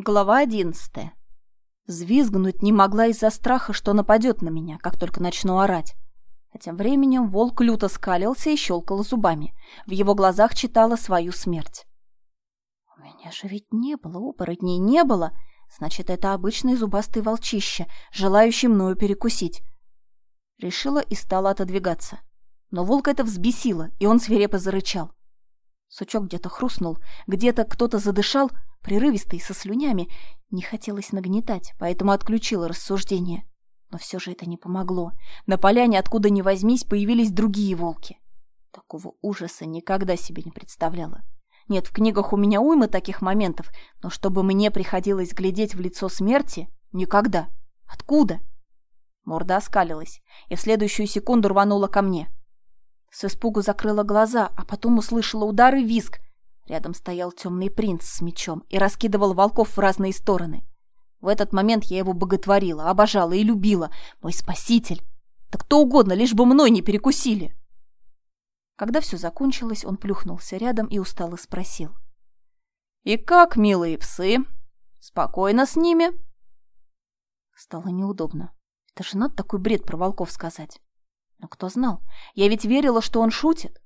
Глава одиннадцатая. Взвизгнуть не могла из-за страха, что нападет на меня, как только начну орать. А тем временем волк люто скалился и щелкал зубами. В его глазах читала свою смерть. «У меня же ведь не было оборотней, не было!» Значит, это обычный зубастый волчище, желающий мною перекусить. Решила и стала отодвигаться. Но волк это взбесило, и он свирепо зарычал. Сучок где-то хрустнул, где-то кто-то задышал, прерывистый, со слюнями. Не хотелось нагнетать, поэтому отключила рассуждение. Но все же это не помогло. На поляне, откуда ни возьмись, появились другие волки. Такого ужаса никогда себе не представляла. Нет, в книгах у меня уйма таких моментов, но чтобы мне приходилось глядеть в лицо смерти — никогда. Откуда? Морда оскалилась и в следующую секунду рванула ко мне. С испугу закрыла глаза, а потом услышала удар и визг. Рядом стоял темный принц с мечом и раскидывал волков в разные стороны. В этот момент я его боготворила, обожала и любила. Мой спаситель! Да кто угодно, лишь бы мной не перекусили. Когда все закончилось, он плюхнулся рядом и устало спросил. «И как, милые псы? Спокойно с ними?» Стало неудобно. Это же надо такой бред про волков сказать. Но кто знал? Я ведь верила, что он шутит.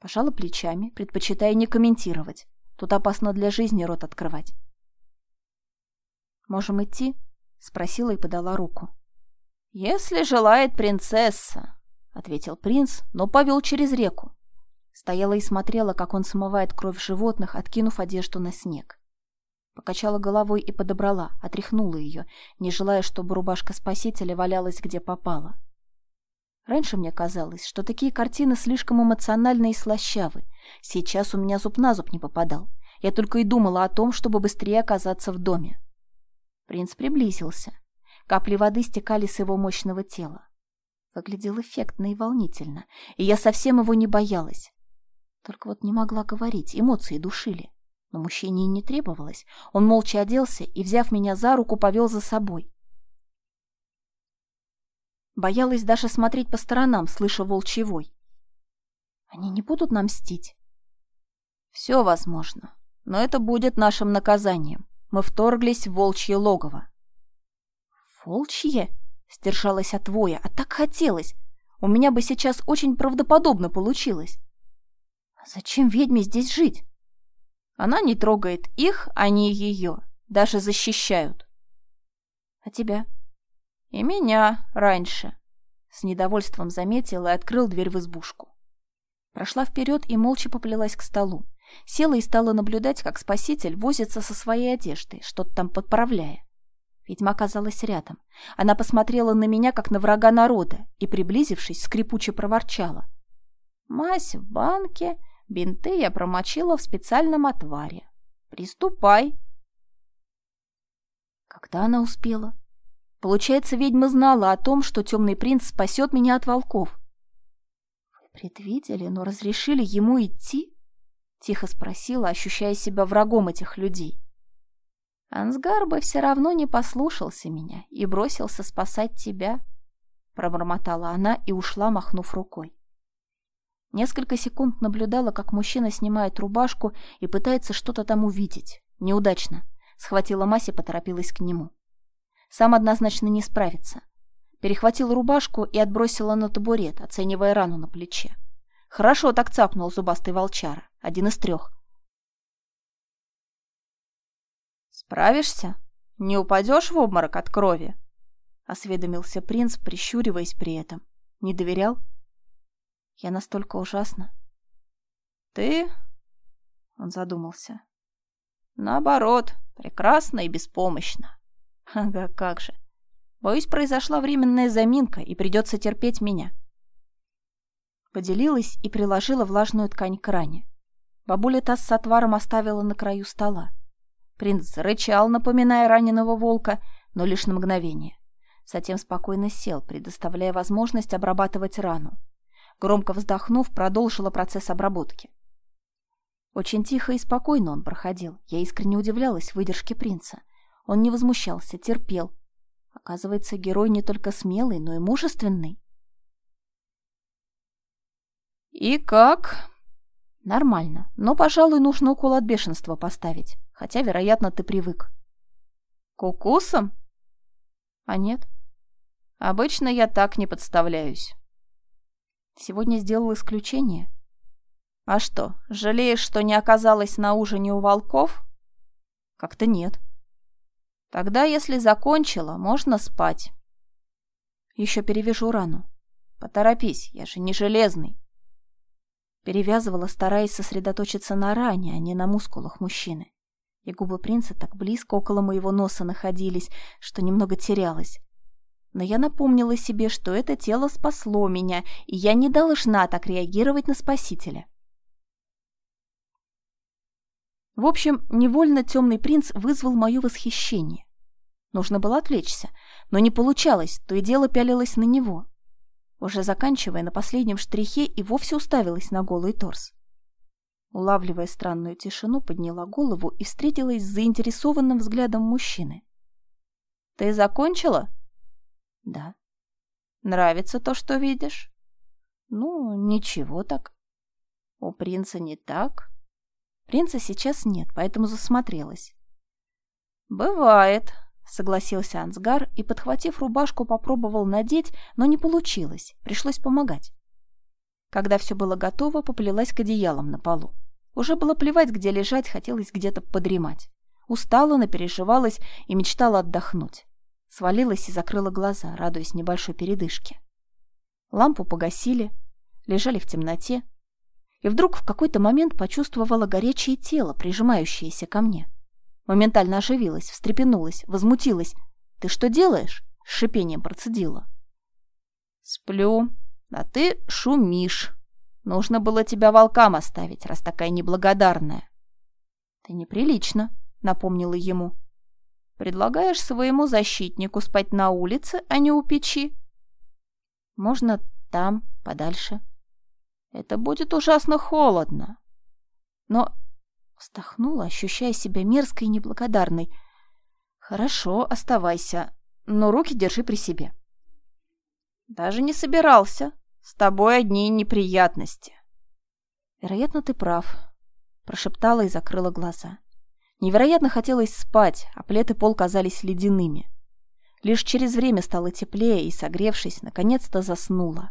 Пожала плечами, предпочитая не комментировать. Тут опасно для жизни рот открывать. «Можем идти?» — спросила и подала руку. «Если желает принцесса», — ответил принц, но повел через реку. Стояла и смотрела, как он смывает кровь животных, откинув одежду на снег. Покачала головой и подобрала, отряхнула ее, не желая, чтобы рубашка спасителя валялась где попала. Раньше мне казалось, что такие картины слишком эмоциональны и слащавы. Сейчас у меня зуб на зуб не попадал. Я только и думала о том, чтобы быстрее оказаться в доме. Принц приблизился. Капли воды стекали с его мощного тела. Выглядел эффектно и волнительно, и я совсем его не боялась. Только вот не могла говорить, эмоции душили. Но мужчине и не требовалось. Он молча оделся и, взяв меня за руку, повел за собой. Боялась даже смотреть по сторонам, слыша волчий вой. Они не будут нам мстить? Все возможно, но это будет нашим наказанием. Мы вторглись в волчье логово. Волчье? Сдержалась от воя, а так хотелось. У меня бы сейчас очень правдоподобно получилось. А зачем ведьме здесь жить? Она не трогает их, они ее. Даже защищают. А тебя? И меня раньше. С недовольством заметил и открыл дверь в избушку. Прошла вперед и молча поплелась к столу. Села и стала наблюдать, как спаситель возится со своей одеждой, что-то там подправляя. Ведьма оказалась рядом. Она посмотрела на меня, как на врага народа, и, приблизившись, скрипуче проворчала. «Мазь в банке, бинты я промочила в специальном отваре. Приступай!» Когда она успела? Получается, ведьма знала о том, что темный принц спасет меня от волков. Вы предвидели, но разрешили ему идти? Тихо спросила, ощущая себя врагом этих людей. Ансгар бы все равно не послушался меня и бросился спасать тебя, пробормотала она и ушла, махнув рукой. Несколько секунд наблюдала, как мужчина снимает рубашку и пытается что-то там увидеть. Неудачно. Схватила Маси и поторопилась к нему. Сам однозначно не справится. Перехватила рубашку и отбросила на табурет, оценивая рану на плече. Хорошо так цапнул зубастый волчара, один из трех. «Справишься? Не упадешь в обморок от крови?» — осведомился принц, прищуриваясь при этом. «Не доверял?» «Я настолько ужасна». «Ты?» — он задумался. «Наоборот, прекрасно и беспомощно. Ага, как же. Боюсь, произошла временная заминка, и придется терпеть меня. Поделилась и приложила влажную ткань к ране. Бабуля таз с отваром оставила на краю стола. Принц зарычал, напоминая раненого волка, но лишь на мгновение. Затем спокойно сел, предоставляя возможность обрабатывать рану. Громко вздохнув, продолжила процесс обработки. Очень тихо и спокойно он проходил. Я искренне удивлялась выдержке принца. Он не возмущался, терпел. Оказывается, герой не только смелый, но и мужественный. «И как?» «Нормально, но, пожалуй, нужно укол от бешенства поставить, хотя, вероятно, ты привык. Кукусом? А нет. Обычно я так не подставляюсь. Сегодня сделал исключение. А что, жалеешь, что не оказалась на ужине у волков? Как-то нет. Тогда, если закончила, можно спать. Еще перевяжу рану. Поторопись, я же не железный. Перевязывала, стараясь сосредоточиться на ране, а не на мускулах мужчины. И губы принца так близко около моего носа находились, что немного терялась. Но я напомнила себе, что это тело спасло меня, и я не должна так реагировать на спасителя. В общем, невольно темный принц вызвал мое восхищение. Нужно было отвлечься, но не получалось, то и дело пялилось на него. Уже заканчивая на последнем штрихе и вовсе уставилась на голый торс. Улавливая странную тишину, подняла голову и встретилась с заинтересованным взглядом мужчины. «Ты закончила?» «Да». «Нравится то, что видишь?» «Ну, ничего так». «У принца не так?» Принца сейчас нет, поэтому засмотрелась. «Бывает», — согласился Ансгар и, подхватив рубашку, попробовал надеть, но не получилось, пришлось помогать. Когда все было готово, поплелась к одеялам на полу. Уже было плевать, где лежать, хотелось где-то подремать. Устала, напереживалась и мечтала отдохнуть. Свалилась и закрыла глаза, радуясь небольшой передышке. Лампу погасили, лежали в темноте, и вдруг в какой-то момент почувствовала горячее тело, прижимающееся ко мне. Моментально оживилась, встрепенулась, возмутилась. «Ты что делаешь?» — с шипением процедила. «Сплю, а ты шумишь. Нужно было тебя волкам оставить, раз такая неблагодарная». «Ты неприлично», — напомнила ему. «Предлагаешь своему защитнику спать на улице, а не у печи?» «Можно там, подальше», это будет ужасно холодно. Но вздохнула, ощущая себя мерзкой и неблагодарной. Хорошо, оставайся, но руки держи при себе. Даже не собирался. С тобой одни неприятности. Вероятно, ты прав, прошептала и закрыла глаза. Невероятно хотелось спать, а плед и пол казались ледяными. Лишь через время стало теплее и, согревшись, наконец-то заснула.